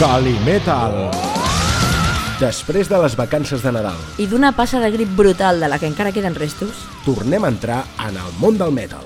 Calimetal. Després de les vacances de Nadal, I d'una passa de grip brutal de la que encara queden restos, tornem a entrar en el món del metal.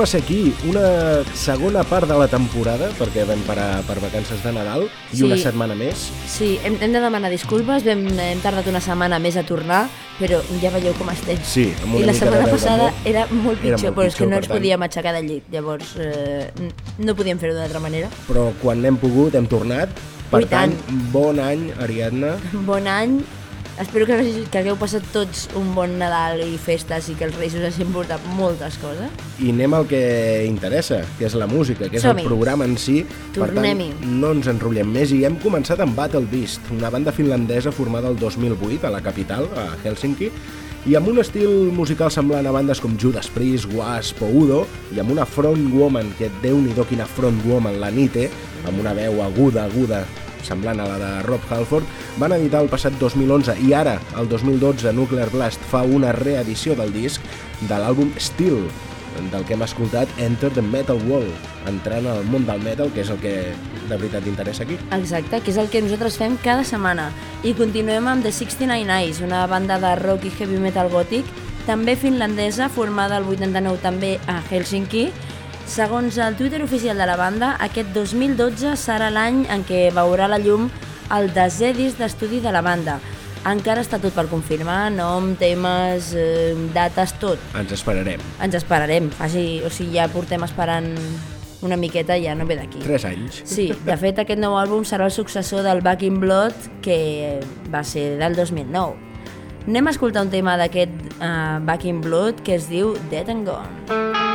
Tornem a ser aquí, una segona part de la temporada, perquè vam parar per vacances de Nadal, i Sí. una setmana més. sí, hem, hem de demanar disculpes, vam, hem tardat una setmana més a tornar, però ja veieu com estem. Sí, amb una I la setmana passada també. era molt Era pitjor, molt però és que pitjor, no ens tant. podíem aixecar del llit, llavors eh, no podíem fer-ho d'altra manera. Però quan n'hem pogut hem tornat. Per tant, bon any, Ariadna. Bon any, Espero que, que hagueu passat tots un bon Nadal i festes i que els Reis us hagin portat moltes coses. I anem al que interessa, que és la música, que és el programa en si. Per Tornem-hi. tant, no ens enrotllem més i hem començat amb Battle Beast, una banda finlandesa formada el 2008 a la capital, a Helsinki, i amb un estil musical semblant a bandes com Judas Priest, Wasp o Udo, i amb una frontwoman, que déu-n'hi-do quina frontwoman, la Nite, amb una veu aguda, aguda, semblant a la de Rob Halford, van editar el passat 2011 i ara, el 2012, Nuclear Blast fa una reedició del disc de l'àlbum Steel, del que hem escoltat Enter the Metal World, entrant al món del metal, que és el que de veritat interessa aquí. Exacte, que és el que nosaltres fem cada setmana. I continuem amb The 69 Eyes, una banda de rock i heavy metal gòtic, també finlandesa, formada el 89 també a Helsinki. Segons el Twitter oficial de la banda, aquest 2012 serà l'any en què veurà la llum el desè disc d'estudi de la banda. Encara està tot per confirmar, nom, temes, eh, dates, tot. Ens esperarem. Ens esperarem, faci, o sigui, ja portem esperant una miqueta, ja no ve d'aquí. Tres anys. Sí, de fet aquest nou àlbum serà el successor del Back in Blood que va ser del 2009. Anem a escoltar un tema d'aquest uh, Back in Blood que es diu Dead and Gone.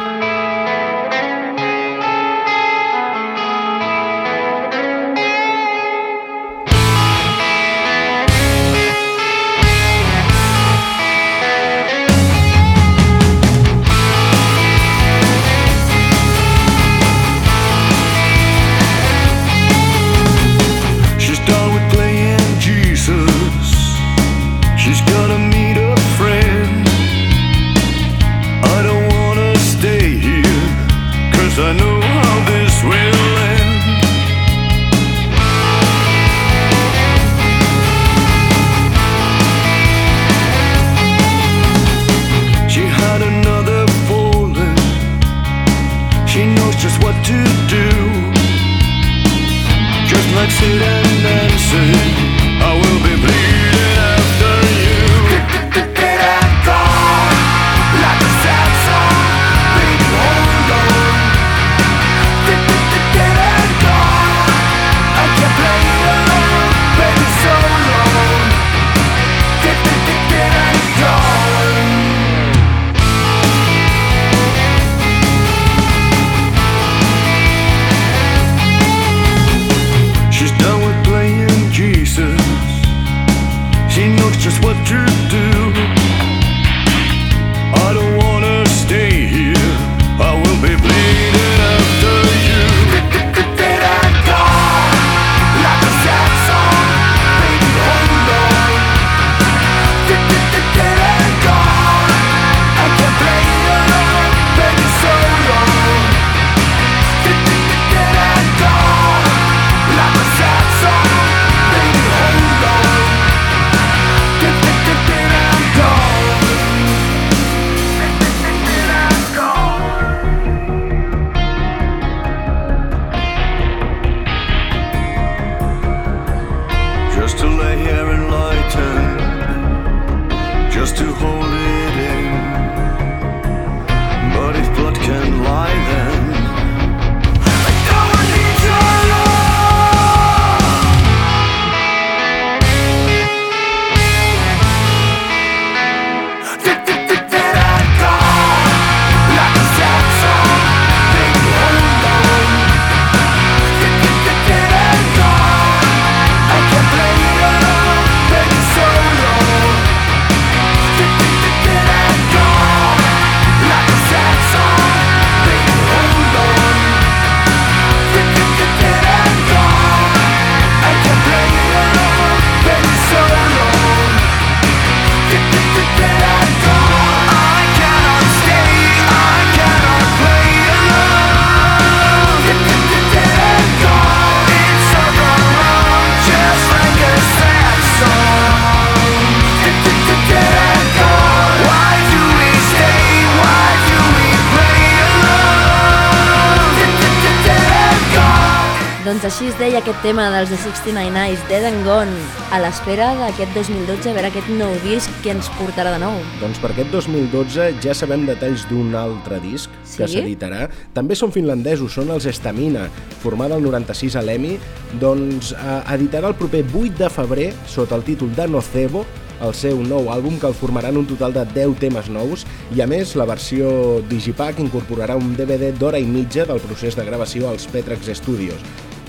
Doncs així es deia aquest tema dels The 69 Eyes, Dead and Gone, a l'espera d'aquest 2012, a veure aquest nou disc que ens portarà de nou. Doncs per aquest 2012 ja sabem detalls d'un altre disc que Sí? s'editarà. També són finlandesos, són els Estamina, formada el 96 a l'EMI, doncs eh, editarà el proper 8 de febrer, sota el títol de Nocebo, el seu nou àlbum que el formaran un total de 10 temes nous i a més la versió Digipack incorporarà un DVD d'hora i mitja del procés de gravació als Petrax Studios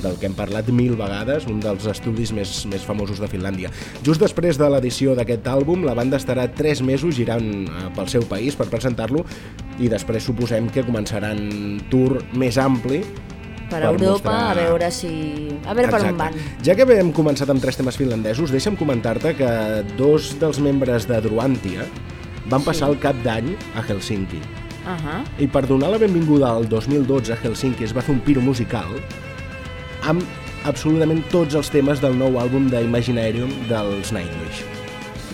del que hem parlat mil vegades, un dels estudis més, més famosos de Finlàndia. Just després de l'edició d'aquest àlbum, la banda estarà 3 mesos girant eh, pel seu país per presentar-lo i després suposem que començaran tour més ampli Per, Per Europa, mostrar- a veure si... A veure per on van. Ja que hem començat amb tres temes finlandesos, deixa'm comentar-te que dos dels membres de Druantia van Sí. passar el cap d'any a Helsinki. Uh -huh. I per donar la benvinguda al 2012 a Helsinki es va fer un piro musical amb absolutament tots els temes del nou àlbum d'Imaginarium dels Nightwish.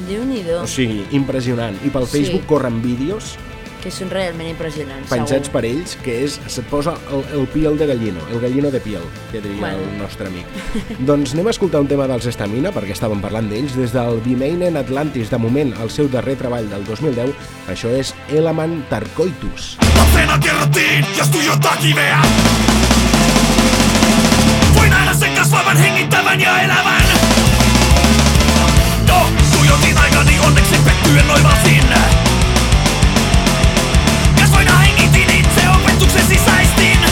Déu-n'hi-do, O sigui, impressionant. I pel Sí. Facebook corren vídeos que són realment impressionants, penjats segur. per ells, que és, se posa el, el piel de gallino, el gallino de piel, que diria Bueno. el nostre amic. doncs anem a escoltar un tema dels Estamina, perquè estàvem parlant d'ells, des del Vimeinen Atlantis, de moment, el seu darrer treball del 2010, això és Elaman Tarkoitus. Lapsena kerrottiin, jos tuijottaa kiveä. Voi nähdä sen kasvavan, hengittävän ja elävän. No, tuijotin aikani onneksi pettyen oivalsin. Kasvoina hengitin itse opetuksen sisäistin.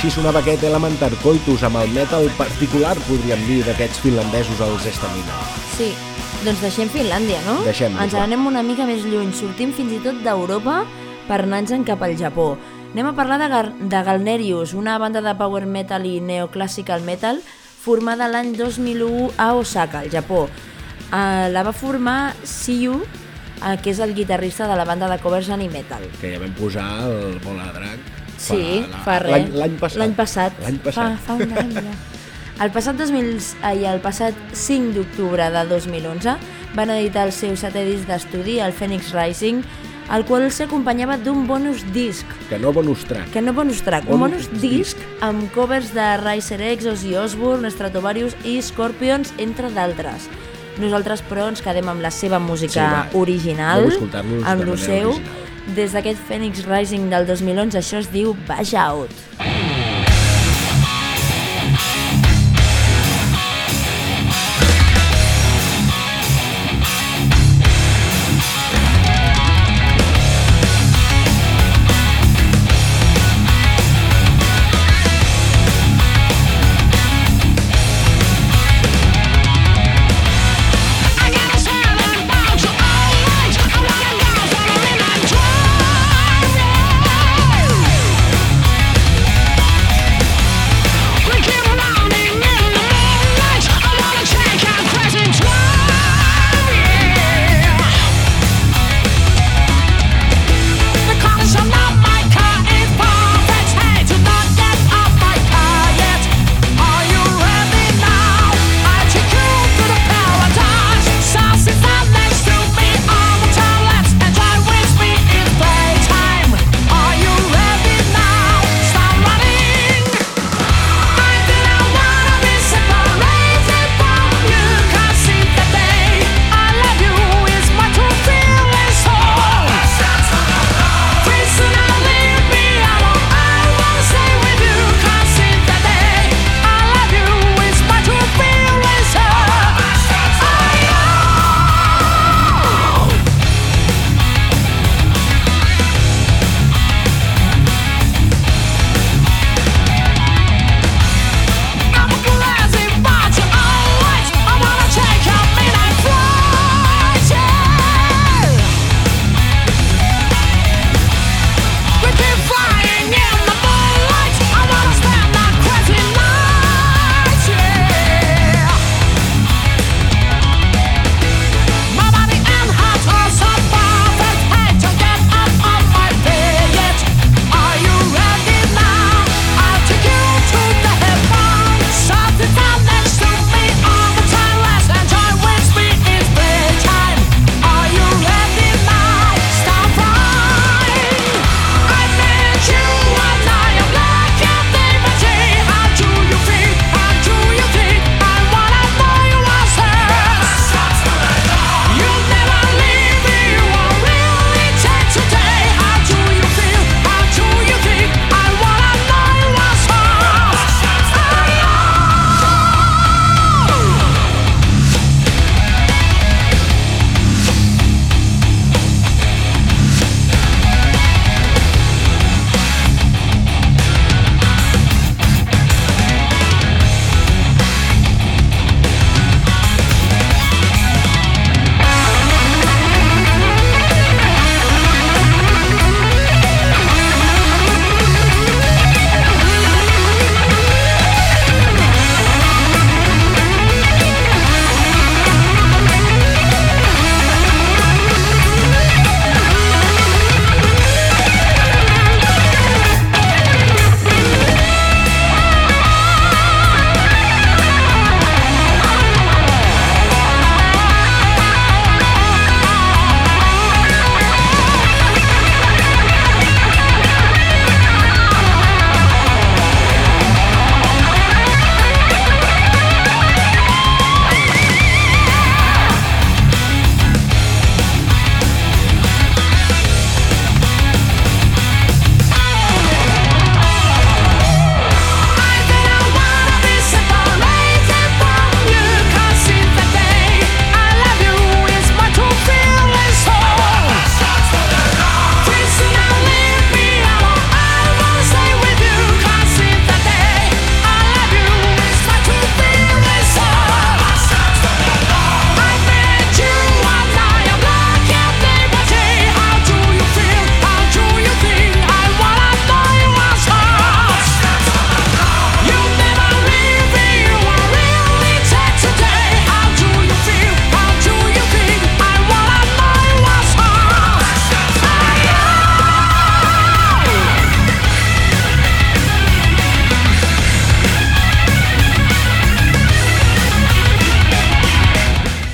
Així sonava aquest Elementar Coitus amb el metal particular, podríem dir, d'aquests finlandesos, els Estamina. Sí, doncs deixem Finlàndia, no? Deixem-ho, Ens anem una mica més lluny, sortim fins i tot d'Europa per anar-nos cap al Japó. Anem a parlar de, Gar de Galnerius, una banda de power metal i neoclassical metal formada l'any 2001 a Osaka, al Japó. Uh, la va formar Siyu, uh, que és el guitarrista de la banda de covers Animetal. Que ja vam posar el Bola Drac Sí, la- fa res. l'any- passat. L'any passat. L'any passat. Fa, fa un any ja. El passat, 2000, ai, el passat 5 d'octubre de 2011 van editar el seu setè disc d'estudi, el Phoenix Rising, el qual s'acompanyava d'un bonus disc, Que no bonus track. que no bonus track, un Bonus bonus disc amb covers de Riser X, Ozzy Osbourne, Stratovarius i Scorpions, entre d'altres. Nosaltres, però, ens quedem amb la seva música Sí, va. original, amb lo manera seu. original. Des d'aquest Phoenix Rising del 2011, això es diu Baix Out. I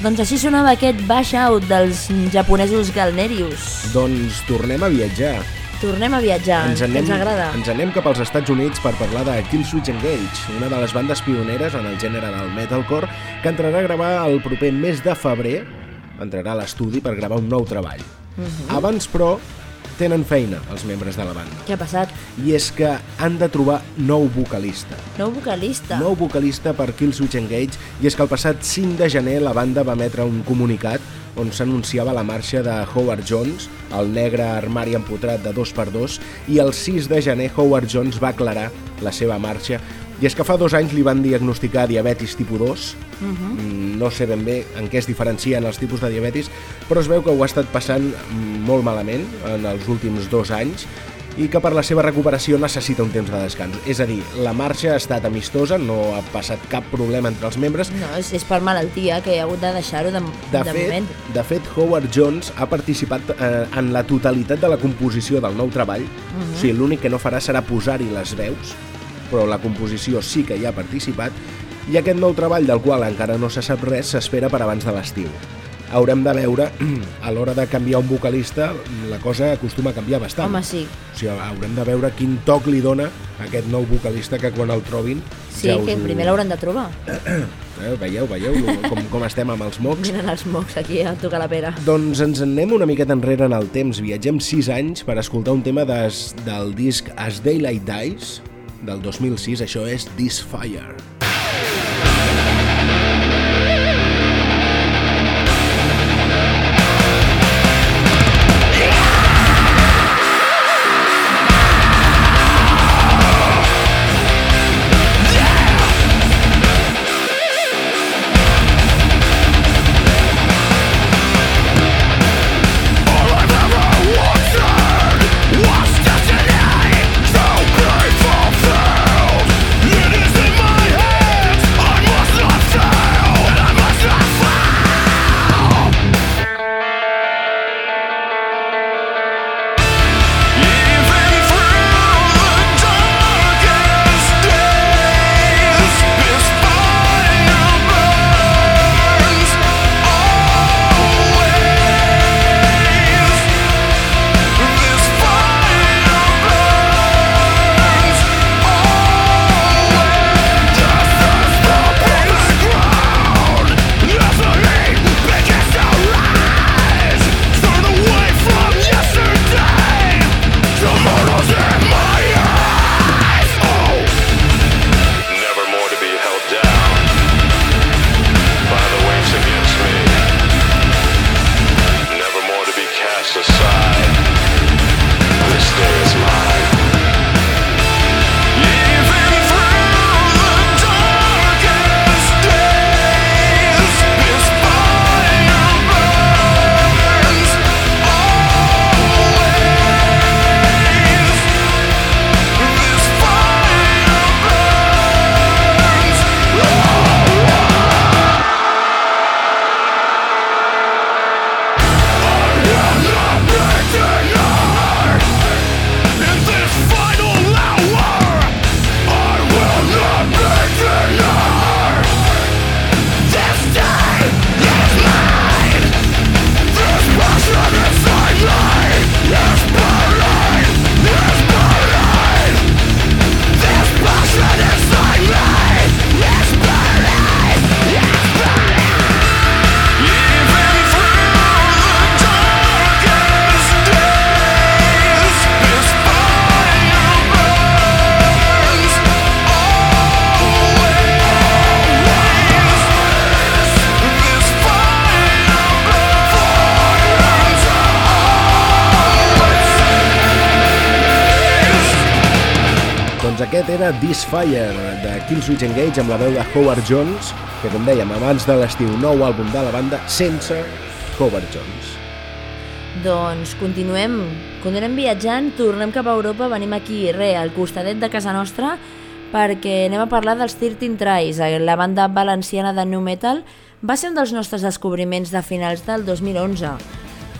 Doncs així sonava aquest baix out dels japonesos Galnerius. Doncs tornem a viatjar. Tornem a viatjar, ens, ens agrada. ens anem cap als Estats Units per parlar de Killswitch Engage, una de les bandes pioneres en el gènere del metalcore que entrarà a gravar el proper mes de febrer, entrarà a l'estudi per gravar un nou treball. Mhm. Abans, però, tenen feina els membres de la banda. Què ha passat? I és que han de trobar nou vocalista. Nou vocalista. Nou vocalista per Killswitch Engage i és que el passat 5 de gener la banda va emetre un comunicat on s'anunciava la marxa de Howard Jones, el negre armari empotrat de 2x2, i el 6 de gener Howard Jones va aclarar la seva marxa. I és que fa dos anys li van diagnosticar diabetis tipus 2, Mm, no sé ben bé en què es diferencien els tipus de diabetis, però es veu que ho ha estat passant molt malament en els últims dos anys i que per la seva recuperació necessita un temps de descans. És a dir, la marxa ha estat amistosa, no ha passat cap problema entre els membres. No, és, és per malaltia que he hagut de deixar-ho de, De, de fet, moment. de fet, Howard Jones ha participat eh, en la totalitat de la composició del nou treball, Mhm. o sigui, l'únic que no farà serà posar-hi les veus, però la composició sí que hi ha participat, i aquest nou treball, del qual encara no se sap res, s'espera per abans de l'estiu. Haurem de veure, a l'hora de canviar un vocalista, la cosa acostuma a canviar bastant. Home, sí. O sigui, haurem de veure quin toc li dona aquest nou vocalista que quan el trobin... Sí, ja us que primer l'hauran de trobar. Eh, veieu, veieu com, com estem amb els mocs? Miren els mocs aquí a tocar la pera. Doncs ens en anem una miqueta enrere en el temps. Viatgem 6 anys per escoltar un tema des, del disc As Daylight Dies, del 2006. Això és This Fire. This Fire, de Killswitch Engage, amb la veu de Howard Jones, que com dèiem, abans de l'estiu, nou àlbum de la banda, sense Howard Jones. Doncs continuem, continuem viatjant, tornem cap a Europa, venim aquí, re, al costadet de casa nostra, perquè anem a parlar dels 13 Tries, la banda valenciana de nu metal, va ser un dels nostres descobriments de finals del 2011.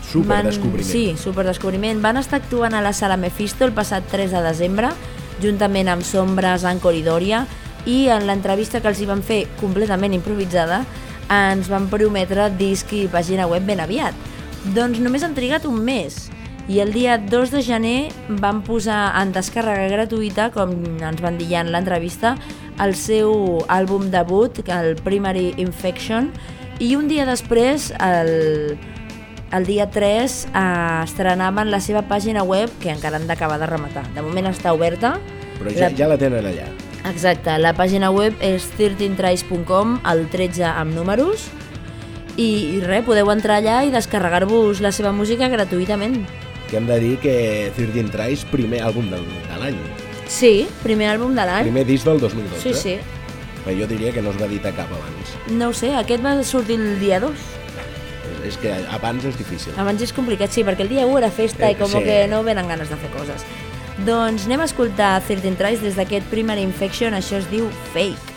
Superdescobriment. Sí, superdescobriment. Van estar actuant a la sala Mephisto el passat 3 de desembre, juntament amb Sombres, i Dòria, i en l'entrevista que els hi van fer completament improvisada, ens van prometre disc i pàgina web ben aviat. Doncs només han trigat un mes i el dia 2 de gener van posar en descàrrega gratuïta, com ens van dir ja en l'entrevista, el seu àlbum debut, el Primary Infection, i un dia després, el, el dia 3, eh, estrenaven la seva pàgina web, que encara han d'acabar de rematar. De moment està oberta. Però ja, ja la tenen allà. Exacte, la pàgina web és 13tries.com, el 13 amb números, i, i res, podeu entrar allà i descarregar-vos la seva música gratuïtament. Que hem de dir que 13 Tries, primer àlbum del, de l'any. Sí, primer àlbum de l'any. Primer disc del 2012. Sí, sí. Però jo diria que no es va editar cap abans. No sé, aquest va sortir el dia 2. És- que abans és difícil. Abans és complicat, sí, perquè el dia 1 era festa Eh, i com sí. que no venen ganes de fer coses. Doncs anem a escoltar 13 Tries des d'aquest Primary Infection, això es diu Fake.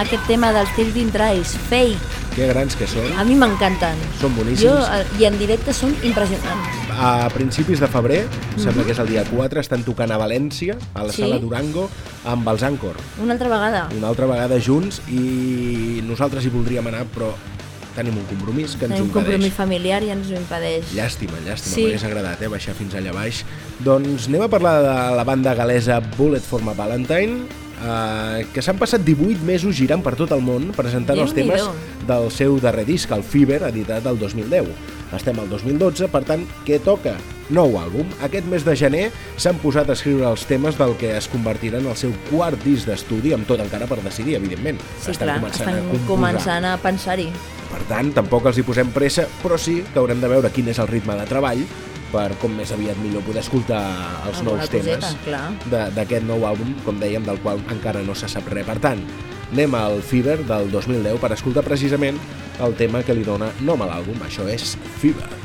Aquest tema dels 13 Tries, Fake. Que grans que són. A mi m'encanten. Són boníssims. Jo, eh, I en directe són impressionants. A principis de febrer, sembla que és el dia 4, estan tocant a València, a la Sí? sala Durango, amb els Anchor. Una altra vegada. Una altra vegada junts i nosaltres hi voldríem anar, però tenim un compromís que ens Tenim ho un compromís impedeix. familiar i ens ho impedeix. Llàstima, llàstima, Sí. m'hagués agradat, eh, baixar fins allà baix. Doncs anem a parlar de la banda galesa Bullet for my Valentine, eh, que s'han passat 18 mesos girant per tot el món presentant els temes del seu darrer disc, el Fever, editat el 2010. Estem al 2012, per tant, què toca? Nou àlbum. Aquest mes de gener s'han posat a escriure els temes del que es convertirà en el seu quart disc d'estudi, amb tot encara per decidir, evidentment. Sí, Estan clar, començant estan a composar. començant a pensar-hi. Per tant, tampoc els hi posem pressa, però sí que haurem de veure quin és el ritme de treball per com més aviat millor poder escoltar els Alguna nous coseta, temes d'aquest nou àlbum, com dèiem, del qual encara no se sap res. Per tant, anem al Fever del 2010 per escoltar precisament el tema que li dona nom a l'àlbum. Això és Fever.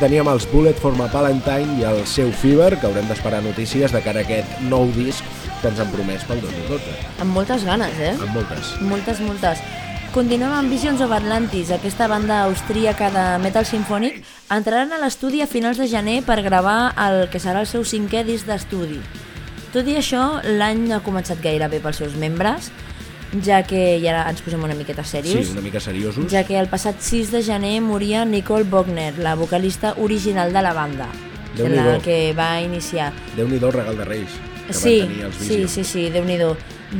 Teníem els Bullet for my Valentine i el seu Fever, que haurem d'esperar notícies de cara a aquest nou disc que ens han promès pel 2012. Amb moltes ganes, eh? Amb moltes. Moltes, moltes. Continuem amb Visions of Atlantis, aquesta banda austríaca de metal sinfònic entraran a l'estudi a finals de gener per gravar el que serà el seu cinquè disc d'estudi. Tot i això, l'any ha començat gairebé pels seus membres, ja que, i ara ens posem una miqueta Sí, serios, una mica seriosos. ja que el passat 6 de gener moria Nicole Bogner, la vocalista original de la banda, Déu-n'hi-do. la que va iniciar. Déu-n'hi-do regal de Reis que Sí, van tenir els sí, sí, sí, déu nhi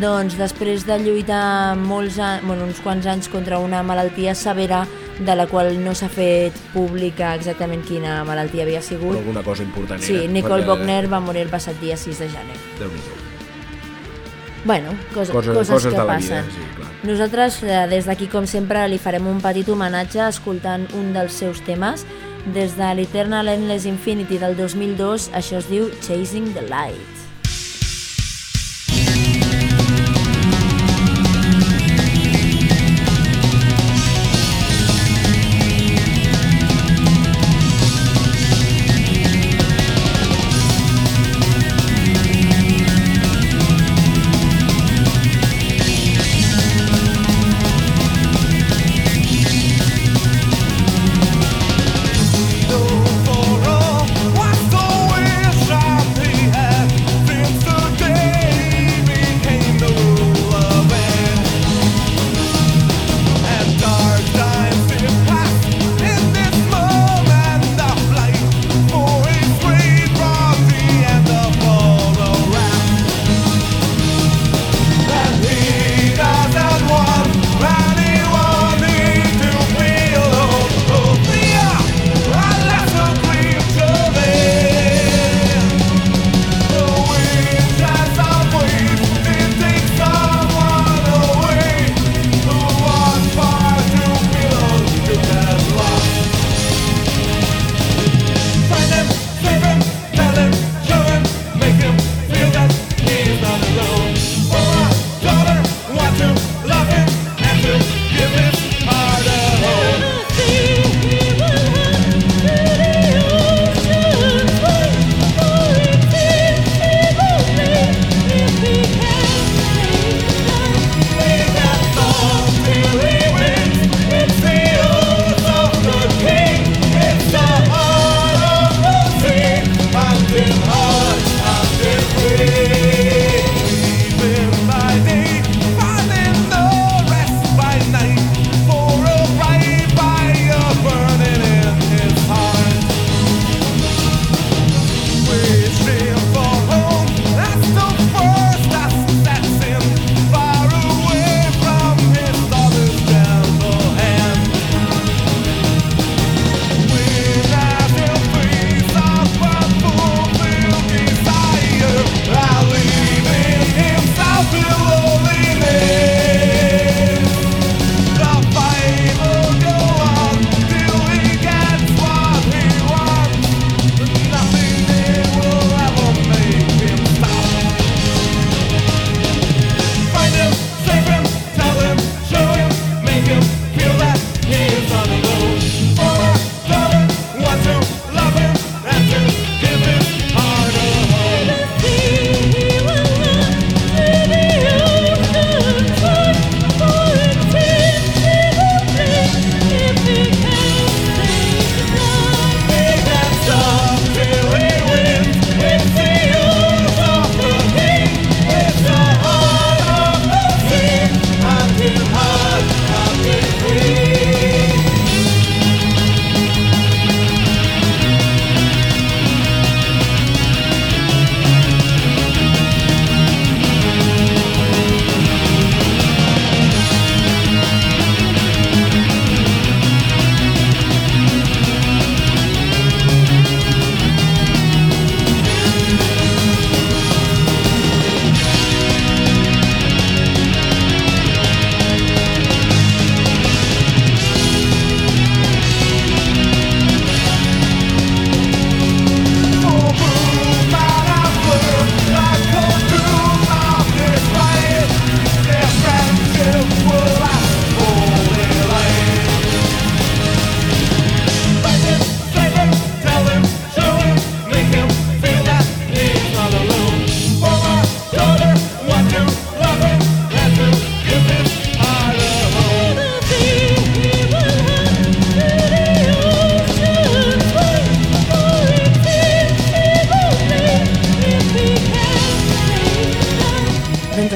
Doncs després de lluitar molts anys, bueno, uns quants anys contra una malaltia severa de la qual no s'ha fet pública exactament quina malaltia havia Però sigut. alguna cosa important Sí, era. Nicole perquè- Bogner va morir el passat dia 6 de gener. Déu-n'hi-do. Bueno, cosa, Cosa- coses, coses que passen. vida, sí, clar. Nosaltres, eh, des d'aquí, com sempre, li farem un petit homenatge escoltant un dels seus temes. Des de l'Eternal Endless Infinity del 2002, això es diu Chasing the Light.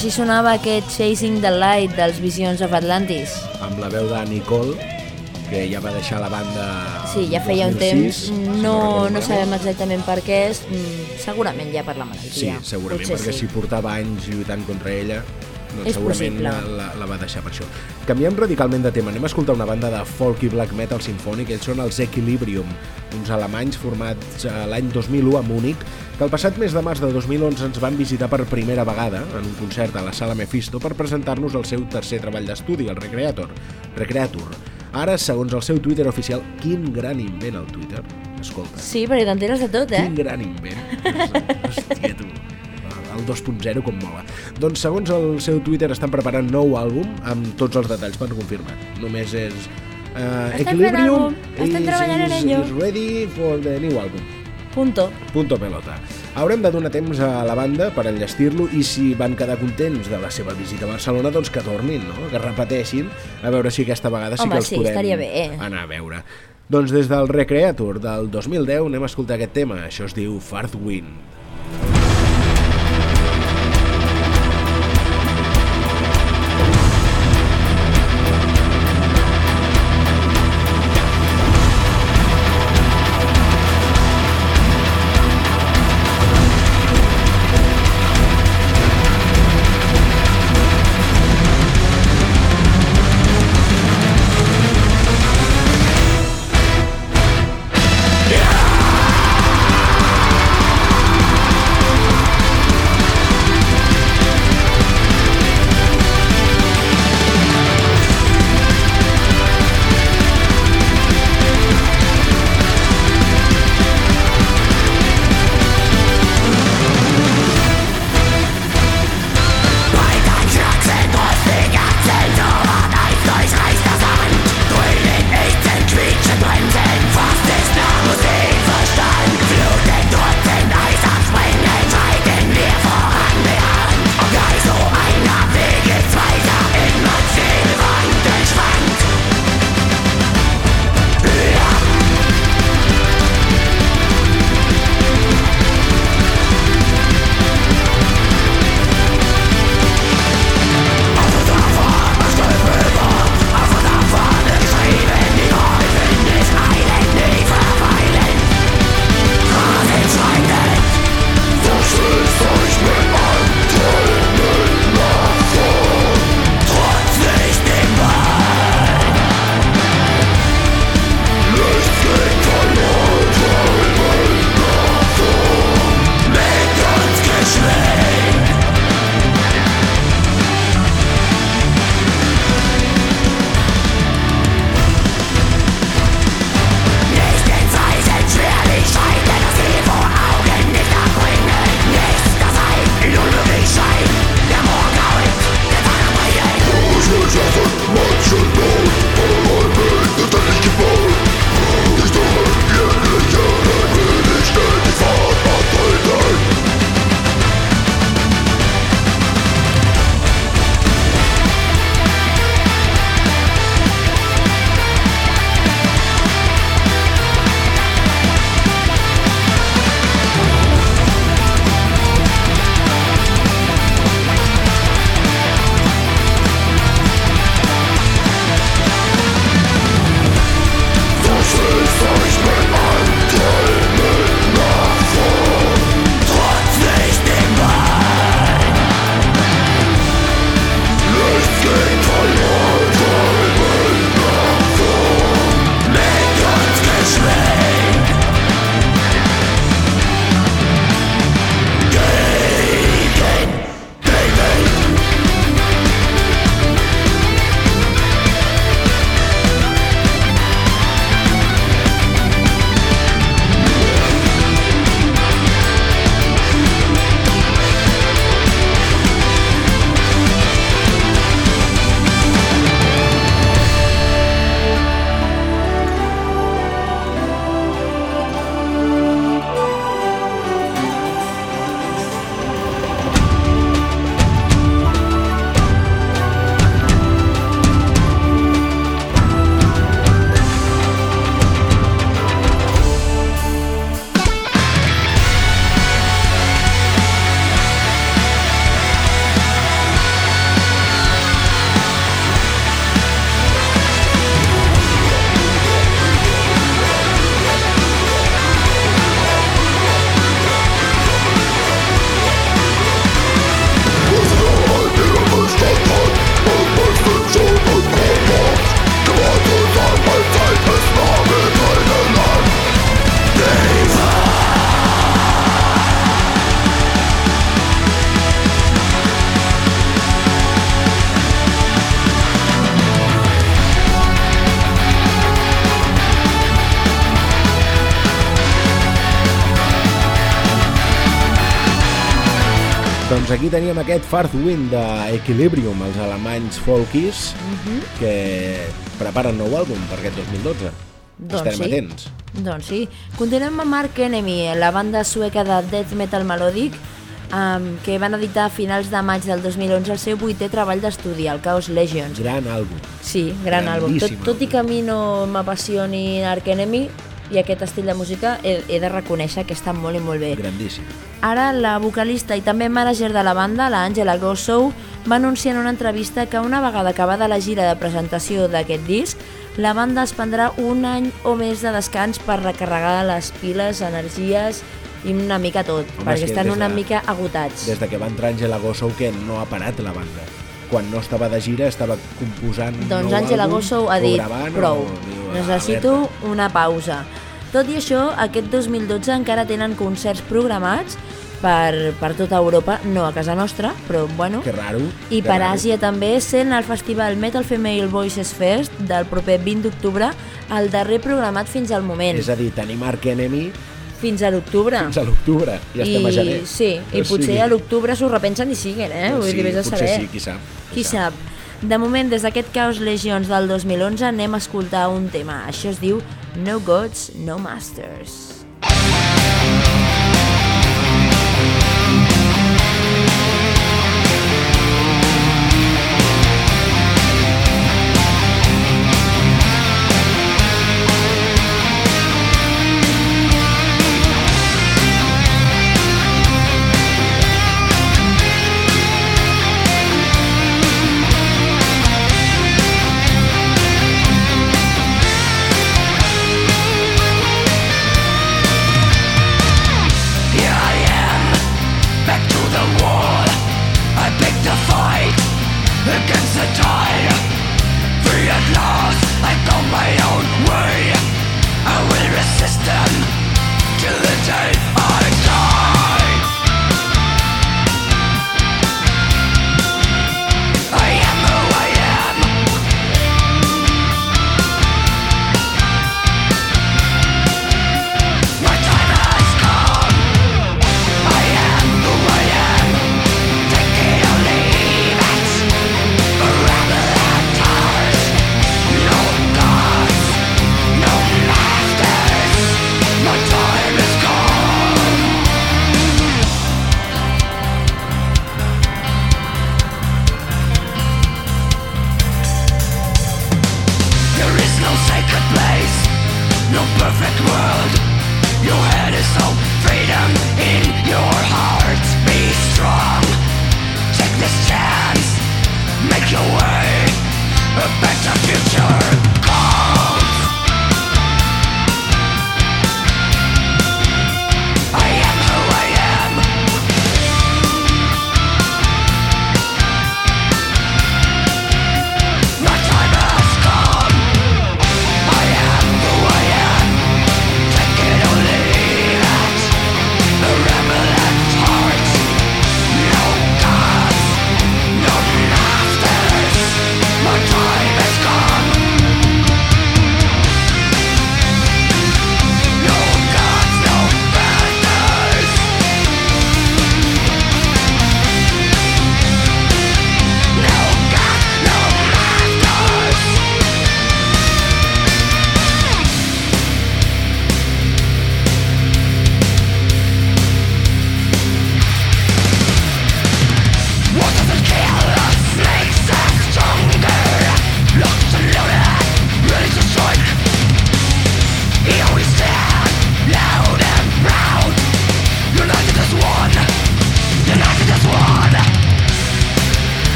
Així sonava aquest Chasing the Light dels Visions of Atlantis. amb la veu de Nicole, que ja va deixar la banda Sí, ja feia un 2006, temps, si no, no malament. sabem exactament per què és, mm, segurament ja per la Sí, malaltia. segurament, Potser perquè sí. si portava anys lluitant contra ella, doncs És segurament possible. la, la, la va deixar per això. Canviem radicalment de tema, anem a escoltar una banda de folk i black metal sinfònic, ells són els Equilibrium, uns alemanys formats eh, l'any 2001 a Múnich, que el passat mes de març de 2011 ens van visitar per primera vegada en un concert a la Sala Mephisto per presentar-nos el seu tercer treball d'estudi, el Recreator. Recreator. Ara, segons el seu Twitter oficial, quin gran invent el Twitter. Escolta. Sí, perquè t'enteres de tot, eh? Quin gran invent. Hòstia, tu. El 2.0 com mola. Doncs segons el seu Twitter estan preparant nou àlbum amb tots els detalls per confirmar. Només és... Uh, àlbum, estan treballant en is, ello. is ready for the new album. Punto. Punto pelota. Haurem de donar temps a la banda per enllestir-lo i si van quedar contents de la seva visita a Barcelona, doncs que tornin, no? que repeteixin, a veure si aquesta vegada sí Home, que els sí, podem bé. anar a veure. Doncs des del Recreator del 2010 anem a escoltar aquest tema, això es diu Farth Wind. Doncs aquí teníem aquest Farth Wind d'Equilibrium, els alemanys folkies, Mhm. que preparen nou àlbum per aquest 2012. Doncs Estarem sí. atents. Doncs sí. Continuem amb Mark Enemy, la banda sueca de death metal melòdic, um, que van editar a finals de maig del 2011 el seu vuitè treball d'estudi, el Chaos Legions. Gran àlbum. Sí, gran àlbum. Tot, tot i que a mi no m'apassioni Ark Enemy i aquest estil de música, he, he de reconèixer que està molt i molt bé. Grandíssim. Ara, la vocalista i també manager de la banda, la Angela Gossow, va anunciar en una entrevista que una vegada acabada la gira de presentació d'aquest disc, la banda es prendrà un any o més de descans per recarregar les piles, energies i una mica tot, Home, perquè estan des una de- mica agotats. Des de que va entrar Angela Gossow que no ha parat la banda. Quan no estava de gira estava composant Doncs àlbum, Gossow ha dit, gravant, prou, o, necessito alerta. una pausa. Tot i això, aquest 2012 encara tenen concerts programats per, per tota Europa, no a casa nostra, però bueno, Que raro. I que per raro. Àsia també, sent el festival Metal Female Voices Fest del proper 20 d'octubre, el darrer programat fins al moment, És a dir, tenim Ark Enemy fins a l'octubre. fins a l'octubre. Ja estem a gener. Sí, i O potser sigui, a l'octubre s'ho repensen i siguen, eh? Vull sí, dir, vés a saber. sí, qui sap. Qui sap? De moment, des d'aquest Chaos Legions del 2011, anem a escoltar un tema. Això es diu No Gods, No Masters.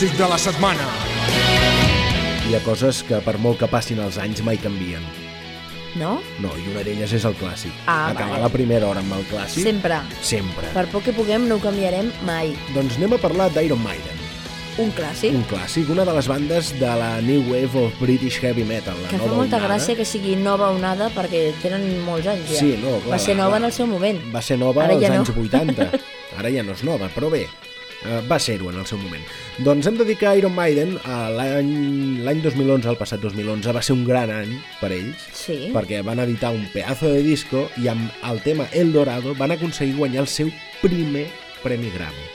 Clàssic de la setmana. Hi ha coses que per molt que passin els anys mai canvien. No? No, i una d'elles és el clàssic. Ah, Acabar vale. la primera hora amb el clàssic... Sempre. Sempre. Per poc que puguem no ho canviarem mai. Doncs anem a parlar d'Iron Maiden. Un clàssic. Un clàssic, una de les bandes de la New Wave of British Heavy Metal, la que fa nova molta onada. gràcia que sigui nova onada perquè tenen molts anys ja. Sí, no, clar, Va ser nova la- en el seu moment. Va ser nova Ara als ja no. anys 80. Ara ja no és nova, però bé, eh, va ser-ho en el seu moment. Doncs hem de dir que Iron Maiden eh, l'any l'any 2011, el passat 2011, va ser un gran any per ells, Sí. perquè van editar un pedazo de disco i amb el tema El Dorado van aconseguir guanyar el seu primer Premi Grammy.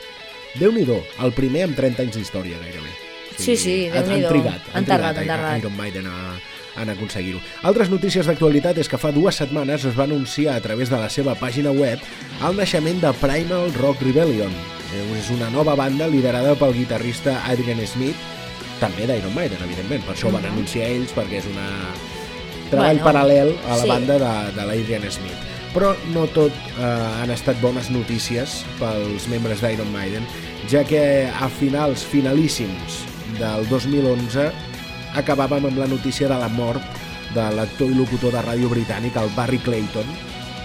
Déu-n'hi-do, el primer amb 30 anys d'història gairebé. O Sí, sí, han, han Déu-n'hi-do. trigat, Han han tardat, han tardat. Iron Maiden a, en aconseguir-ho. Altres notícies d'actualitat és que fa dues setmanes es va anunciar a través de la seva pàgina web el naixement de Primal Rock Rebellion. Eh, És una nova banda liderada pel guitarrista Adrian Smith, també d'Iron Maiden, evidentment, per això ho van anunciar ells, perquè és una treball Bueno, paral·lel a la sí. banda de, de l'Adrian Smith. Però no tot eh, han estat bones notícies pels membres d'Iron Maiden, ja que a finals finalíssims del 2011 acabàvem amb la notícia de la mort de l'actor i locutor de ràdio britànic, el Barry Clayton,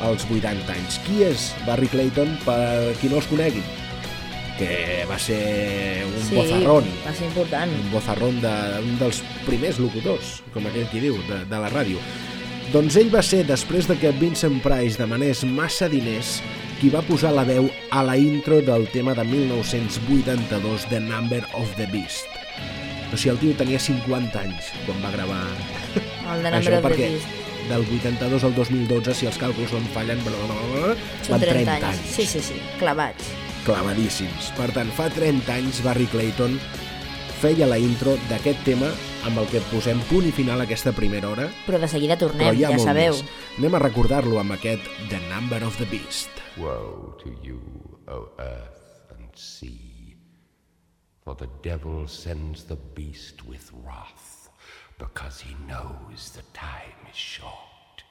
als 80 anys. Qui és Barry Clayton, per qui no els conegui? Que va ser un sí, bozarrón, va ser important. un bozarrón d'un dels primers locutors, com aquell qui diu, de, de la ràdio. Doncs ell va ser, després de que Vincent Price demanés massa diners, qui va posar la veu a la intro del tema de 1982, The Number of the Beast. O sigui, el tio tenia 50 anys quan va gravar El de Number això, of the perquè Beast. del 82 al 2012, si els càlculs no em fallen, bla, bla, bla, bla, Són van 30, 30 anys. Sí, sí, sí, clavats. clavadíssims. Per tant, fa 30 anys Barry Clayton feia la intro d'aquest tema amb el que posem punt i final a aquesta primera hora, Però de seguida tornem, ja sabeu. més. Anem a recordar-lo amb aquest The Number of the Beast. Woe to you, O earth and sea, for the devil sends the beast with wrath, because he knows the time is short.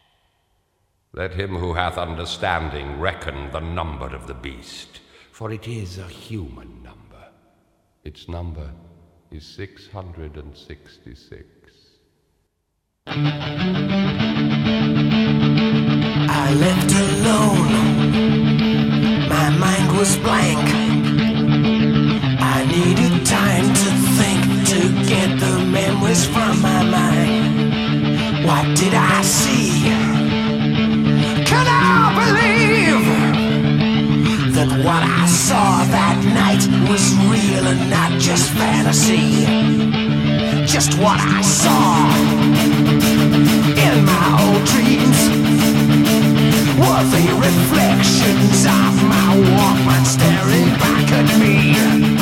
Let him who hath understanding reckon the number of the beast, for it is a human number. Its number is 666. I left alone. My mind was blank. I needed memories from my mind. What did I see? Can I believe that what I saw that night was real and not just fantasy? Just what I saw in my old dreams were the reflections of my Walkman staring back